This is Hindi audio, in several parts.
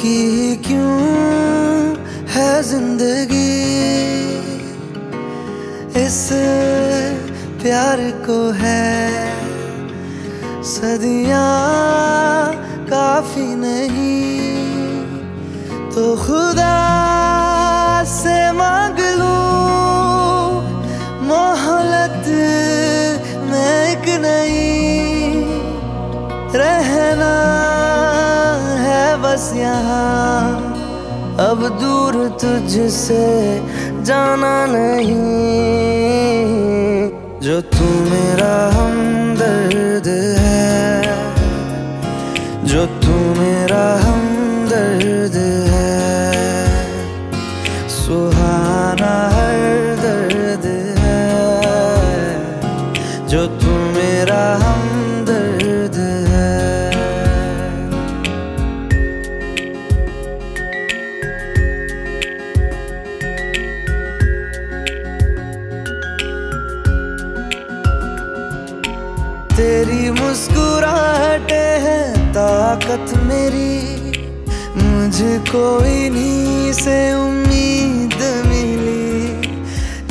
की क्यों है ज़िंदगी? इस प्यार को है सदियाँ काफ़ी नहीं तो खुदा से मांग लूँ मोहलत में एक नहीं रहना है बस यहाँ। अब दूर तुझसे जाना नहीं। जो तू मेरा हमदर्द है। जो तू मेरा हमदर्द है। सुहाना तेरी मुस्कुराहटे है, ताकत मेरी। मुझको इन्हीं से उम्मीद मिली।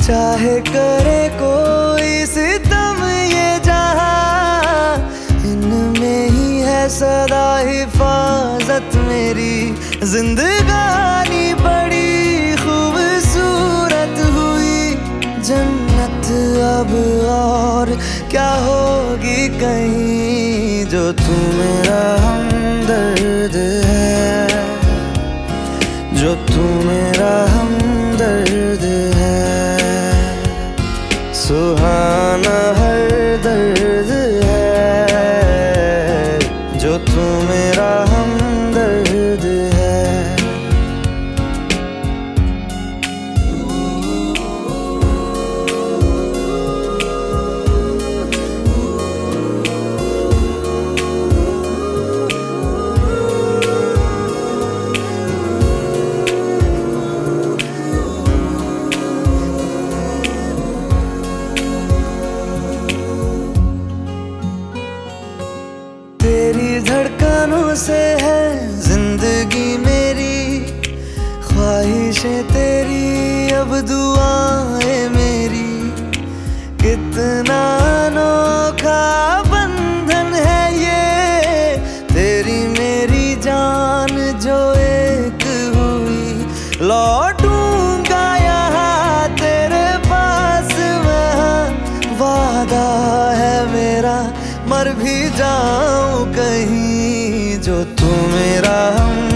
चाहे करे कोई सितम ये जहाँ। इनमें ही है सदा हिफाजत मेरी। जिंदगानी बड़ी खूबसूरत हुई। जन्नत अब और क्या होगी कहीं जो तू मेरा हमदर्द है? जो तू मेरा धड़कनों से है ज़िंदगी मेरी ख्वाहिशें तेरी अब दुआ है मेरी। कितना और भी जाऊँ कहीं जो तू मेरा हम